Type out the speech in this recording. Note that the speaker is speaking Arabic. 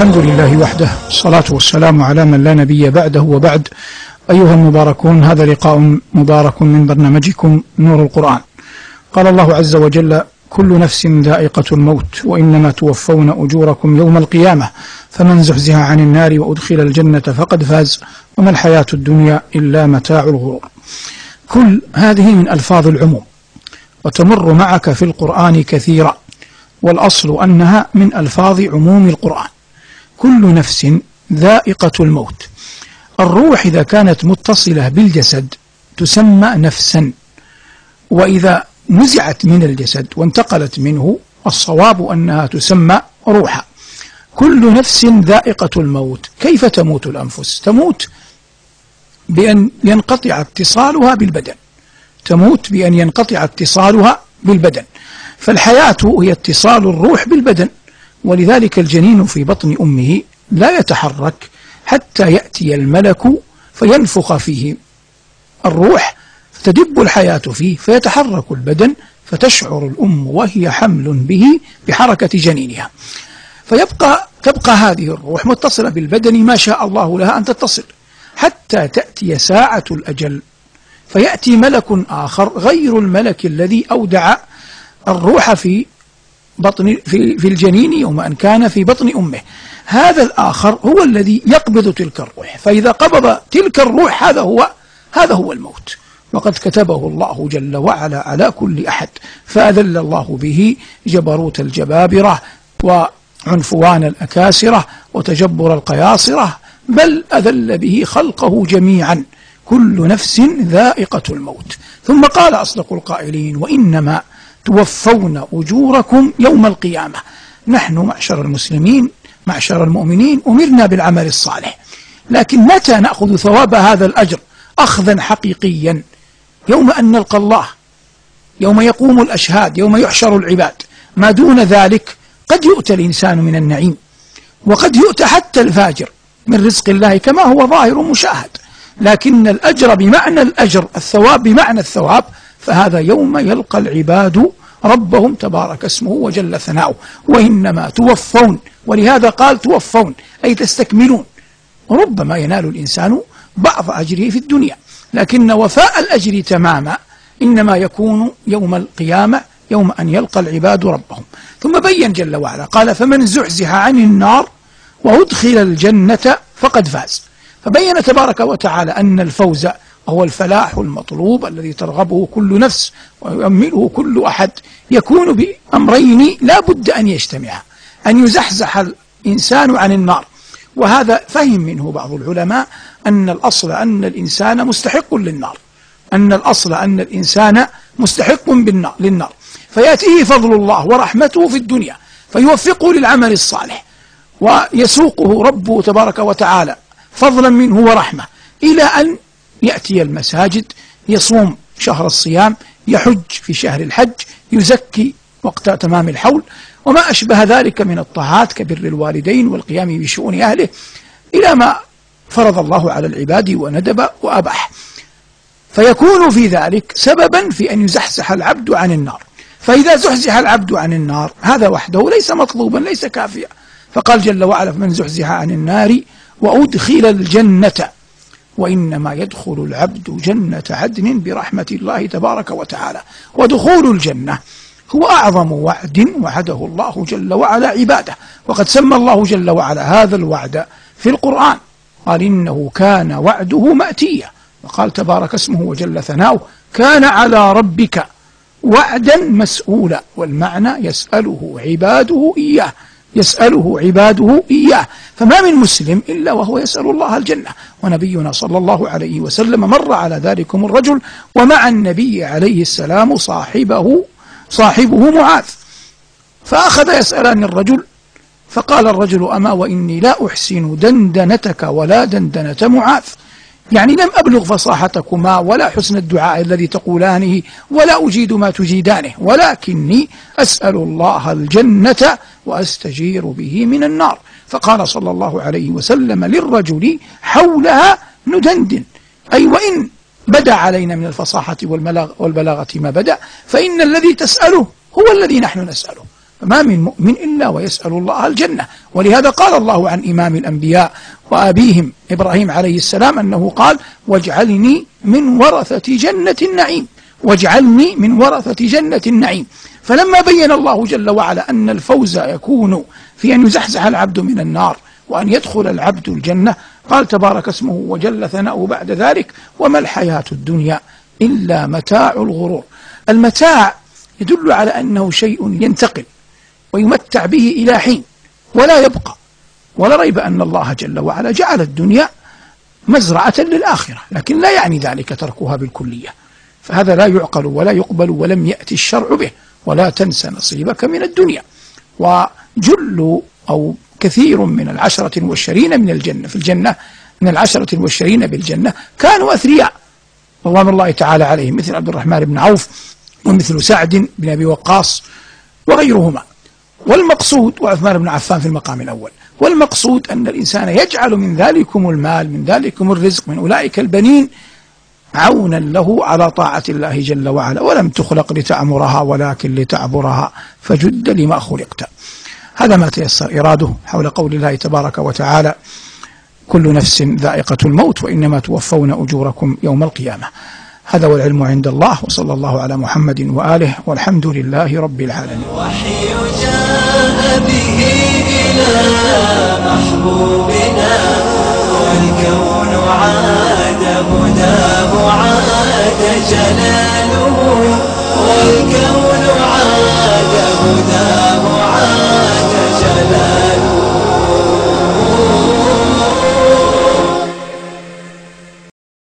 الحمد لله وحده. الصلاة والسلام على من لا نبي بعده وبعد. أيها المباركون هذا لقاء مبارك من برنامجكم نور القرآن. قال الله عز وجل كل نفس ذائقة الموت وإنما توفون أجوركم يوم القيامة. فمن زحزح عن النار وأدخل الجنة فقد فاز وما الحياة الدنيا إلا متاع الغرور. كل هذه من ألفاظ العموم. وتمر معك في القرآن كثيرا والأصل أنها من ألفاظ عموم القرآن. كل نفس ذائقة الموت. الروح إذا كانت متصلة بالجسد تسمى نفسا وإذا نزعت من الجسد وانتقلت منه الصواب أنها تسمى روحا. كل نفس ذائقة الموت. كيف تموت الأنفس؟ تموت بأن ينقطع اتصالها بالبدن. تموت بأن ينقطع اتصالها بالبدن. فالحياة هي اتصال الروح بالبدن. ولذلك الجنين في بطن أمه لا يتحرك حتى يأتي الملك فينفخ فيه. الروح فتدب الحياة فيه فيتحرك البدن فتشعر الأم وهي حمل به بحركة جنينها. فيبقى تبقى هذه الروح متصلة بالبدن ما شاء الله لها أن تتصل حتى تأتي ساعة الأجل. فيأتي ملك آخر غير الملك الذي أودع الروح في بطن في, في الجنين يوم أن كان في بطن أمه. هذا الآخر هو الذي يقبض تلك الروح. فإذا قبض تلك الروح هذا هو هذا هو الموت. وقد كتبه الله جل وعلا على كل أحد. فأذل الله به جبروت الجبابرة وعنفوان الأكاسرة وتجبر القياصرة بل أذل به خلقه جميعا. كل نفس ذائقة الموت. ثم قال أصدق القائلين وإنما توفون أجوركم يوم القيامة. نحن معشر المسلمين معشر المؤمنين أمرنا بالعمل الصالح. لكن متى نأخذ ثواب هذا الأجر أخذا حقيقيا؟ يوم أن نلقى الله يوم يقوم الأشهاد يوم يحشر العباد. ما دون ذلك قد يؤتى الإنسان من النعيم وقد يؤتى حتى الفاجر من رزق الله كما هو ظاهر مشاهد. لكن الأجر بمعنى الأجر الثواب بمعنى الثواب فهذا يوم يلقى العباد ربهم تبارك اسمه وجل ثناؤه. وإنما توفون. ولهذا قال توفون أي تستكملون. ربما ينال الإنسان بعض أجره في الدنيا. لكن وفاء الأجر تماما. إنما يكون يوم القيامة يوم أن يلقى العباد ربهم. ثم بين جل وعلا قال فمن زحزح عن النار وأدخل الجنة فقد فاز. فبين تبارك وتعالى أن الفوز هو الفلاح المطلوب الذي ترغبه كل نفس ويؤمله كل أحد يكون بأمرين لا بد أن يجتمعا أن يزحزح الإنسان عن النار. وهذا فهم منه بعض العلماء أن الأصل أن الإنسان مستحق للنار أن الأصل أن الإنسان مستحق بالنار للنار. فيأتيه فضل الله ورحمته في الدنيا فيوفقه للعمل الصالح ويسوقه ربه تبارك وتعالى فضلا منه ورحمة إلى أن يأتي المساجد يصوم شهر الصيام يحج في شهر الحج يزكي وقت تمام الحول. وما أشبه ذلك من الطاعات كبر الوالدين والقيام بشؤون أهله إلى ما فرض الله على العباد وندب وأباح. فيكون في ذلك سببا في أن يزحزح العبد عن النار. فإذا زحزح العبد عن النار هذا وحده ليس مطلوبا ليس كافيا. فقال جل وعلا من زحزح عن النار وأدخل الجنة وإنما يدخل العبد جنة عدن برحمة الله تبارك وتعالى ودخول الجنة هو أعظم وعد وعده الله جل وعلا عباده. وقد سمى الله جل وعلا هذا الوعد في القرآن. قال إنه كان وعده مأتيا. وقال تبارك اسمه وجل ثناؤه كان على ربك وعدا مسؤولا والمعنى يسأله عباده إياه. يسأله عباده إياه. فما من مسلم إلا وهو يسأل الله الجنة. ونبينا صلى الله عليه وسلم مر على ذلكم الرجل ومع النبي عليه السلام صاحبه صاحبه معاذ. فأخذ يسألان الرجل فقال الرجل أما وإني لا أحسن دندنتك ولا دندنة معاذ. يعني لم أبلغ فصاحتكما ولا حسن الدعاء الذي تقولانه ولا أجيد ما تجيدانه ولكني أسأل الله الجنة وأستجير به من النار. فقال صلى الله عليه وسلم للرجل حولها ندندن. أي وإن بدا علينا من الفصاحة والبلاغة ما بدا فإن الذي تسأله هو الذي نحن نسأله. فما من مؤمن إلا ويسأل الله الجنة. ولهذا قال الله عن إمام الأنبياء وأبيهم إبراهيم عليه السلام أنه قال واجعلني من ورثة جنة النعيم. واجعلني من ورثة جنة النعيم. فلما بين الله جل وعلا أن الفوز يكون في أن يزحزح العبد من النار وأن يدخل العبد الجنة قال تبارك اسمه وجل ثناؤه بعد ذلك وما الحياة الدنيا إلا متاع الغرور. المتاع يدل على أنه شيء ينتقل. ويمتع به إلى حين ولا يبقى. ولا ريب أن الله جل وعلا جعل الدنيا مزرعة للآخرة لكن لا يعني ذلك تركها بالكلية. فهذا لا يعقل ولا يقبل ولم يأتي الشرع به ولا تنسى نصيبك من الدنيا. وجل أو كثير من العشرة والشرين من الجنة في الجنة من العشرة والشرين بالجنة كانوا أثرياء. رضوان الله تعالى عليهم مثل عبد الرحمن بن عوف ومثل سعد بن أبي وقاص وغيرهما. والمقصود وعثمان بن عفان في المقام الأول والمقصود أن الإنسان يجعل من ذلكم المال من ذلكم الرزق من أولئك البنين عونا له على طاعة الله جل وعلا ولم تخلق لتأمرها ولكن لتعبرها فجد لما خلقت. هذا ما تيسر إراده حول قول الله تبارك وتعالى كل نفس ذائقة الموت وإنما توفون أجوركم يوم القيامة. هذا والعلم عند الله وصلى الله على محمد وآله والحمد لله رب العالمين. وحي جاء به إلى محبوبنا والكون عاد هداه عاد جلاله والكون عاد هداه.